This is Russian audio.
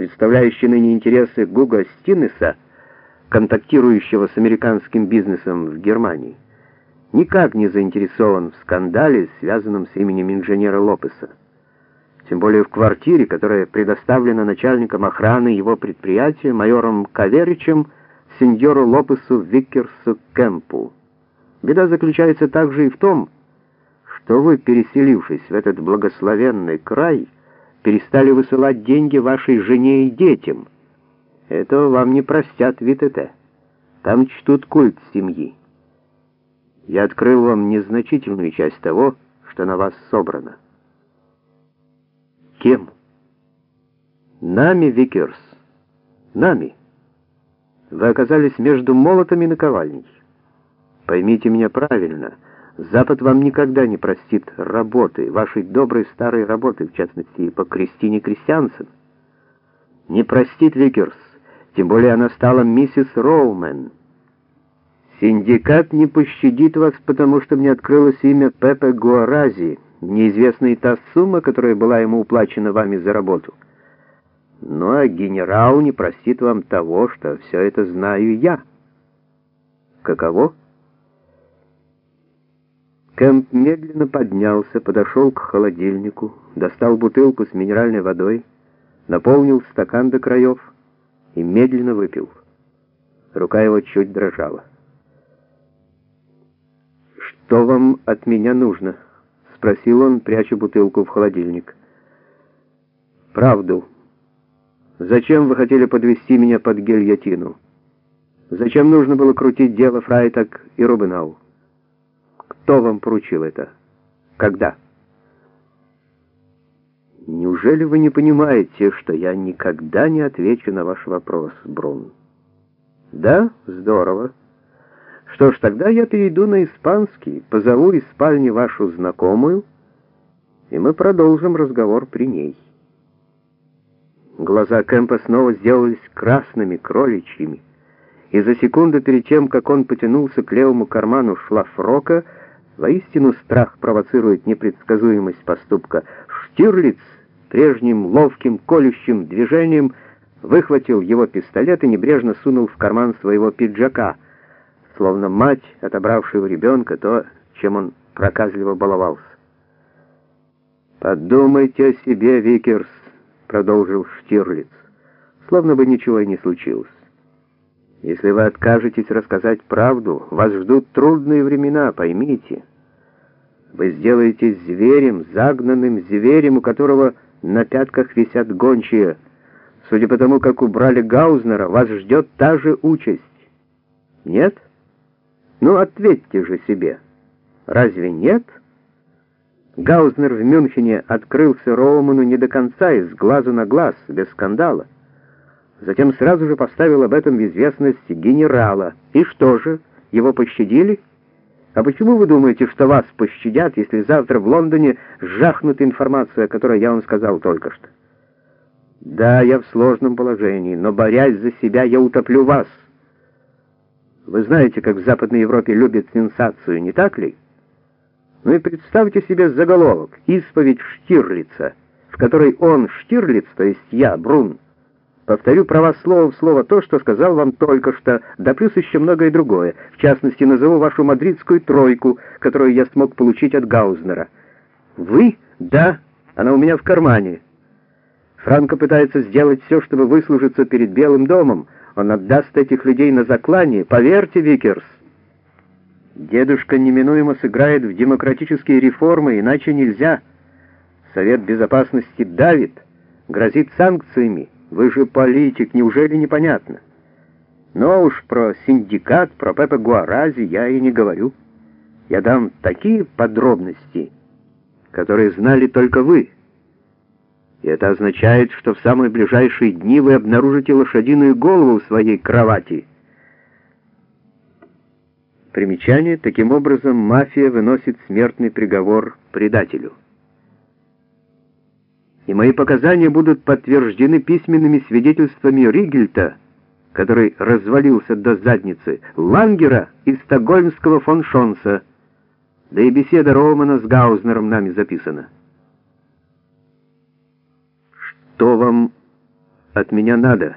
представляющий ныне интересы Гуга Стинеса, контактирующего с американским бизнесом в Германии, никак не заинтересован в скандале, связанном с именем инженера Лопеса. Тем более в квартире, которая предоставлена начальником охраны его предприятия, майором Каверичем, сеньору Лопесу Виккерсу Кемпу. Беда заключается также и в том, что вы, переселившись в этот благословенный край, перестали высылать деньги вашей жене и детям. Этого вам не простят ВТТ. Там чтут культ семьи. Я открыл вам незначительную часть того, что на вас собрано. Кем? Нами, Викерс. Нами. Вы оказались между молотом и наковальней. Поймите меня правильно. Запад вам никогда не простит работы, вашей доброй старой работы, в частности, и по Кристине Кристиансен. Не простит Викерс, тем более она стала миссис Роумен. Синдикат не пощадит вас, потому что мне открылось имя Пепе Гуарази, неизвестна и та сумма, которая была ему уплачена вами за работу. Ну а генерал не простит вам того, что все это знаю я. Каково? Кэмп медленно поднялся, подошел к холодильнику, достал бутылку с минеральной водой, наполнил стакан до краев и медленно выпил. Рука его чуть дрожала. «Что вам от меня нужно?» — спросил он, пряча бутылку в холодильник. «Правду. Зачем вы хотели подвести меня под гильотину? Зачем нужно было крутить дело Фрайтак и Рубенау? Кто вам поручил это? Когда?» «Неужели вы не понимаете, что я никогда не отвечу на ваш вопрос, Брун?» «Да? Здорово». Что ж, тогда я перейду на испанский, позову из спальни вашу знакомую, и мы продолжим разговор при ней. Глаза Кэмпа снова сделались красными, кроличьими, и за секунду перед тем, как он потянулся к левому карману шлафрока, воистину страх провоцирует непредсказуемость поступка. Штирлиц прежним ловким колющим движением выхватил его пистолет и небрежно сунул в карман своего пиджака — словно мать, отобравшая у ребенка то, чем он проказливо баловался. «Подумайте о себе, Викерс», — продолжил Штирлиц, словно бы ничего и не случилось. «Если вы откажетесь рассказать правду, вас ждут трудные времена, поймите. Вы сделаетесь зверем, загнанным зверем, у которого на пятках висят гончие. Судя по тому, как убрали Гаузнера, вас ждет та же участь. Нет?» Ну, ответьте же себе. Разве нет? Гаузнер в Мюнхене открылся Роуману не до конца, из глазу на глаз, без скандала. Затем сразу же поставил об этом в известность генерала. И что же, его пощадили? А почему вы думаете, что вас пощадят, если завтра в Лондоне жахнут информацию, о которой я вам сказал только что? Да, я в сложном положении, но, борясь за себя, я утоплю вас. Вы знаете, как в Западной Европе любят сенсацию, не так ли? Ну и представьте себе заголовок «Исповедь Штирлица», в которой он, Штирлиц, то есть я, Брун, повторю про вас слово в слово то, что сказал вам только что, да плюс еще многое другое. В частности, назову вашу мадридскую тройку, которую я смог получить от Гаузнера. Вы? Да, она у меня в кармане. Франко пытается сделать все, чтобы выслужиться перед Белым домом, он отдаст этих людей на заклание, поверьте, Викерс. Дедушка неминуемо сыграет в демократические реформы, иначе нельзя. Совет Безопасности давит, грозит санкциями. Вы же политик, неужели непонятно? Но уж про синдикат, про Пепе Гуарази я и не говорю. Я дам такие подробности, которые знали только вы. И это означает, что в самые ближайшие дни вы обнаружите лошадиную голову в своей кровати. Примечание. Таким образом, мафия выносит смертный приговор предателю. И мои показания будут подтверждены письменными свидетельствами Ригельта, который развалился до задницы, Лангера и стокгольмского фон Шонса, да и беседа Романа с Гаузнером нами записана. что вам от меня надо?»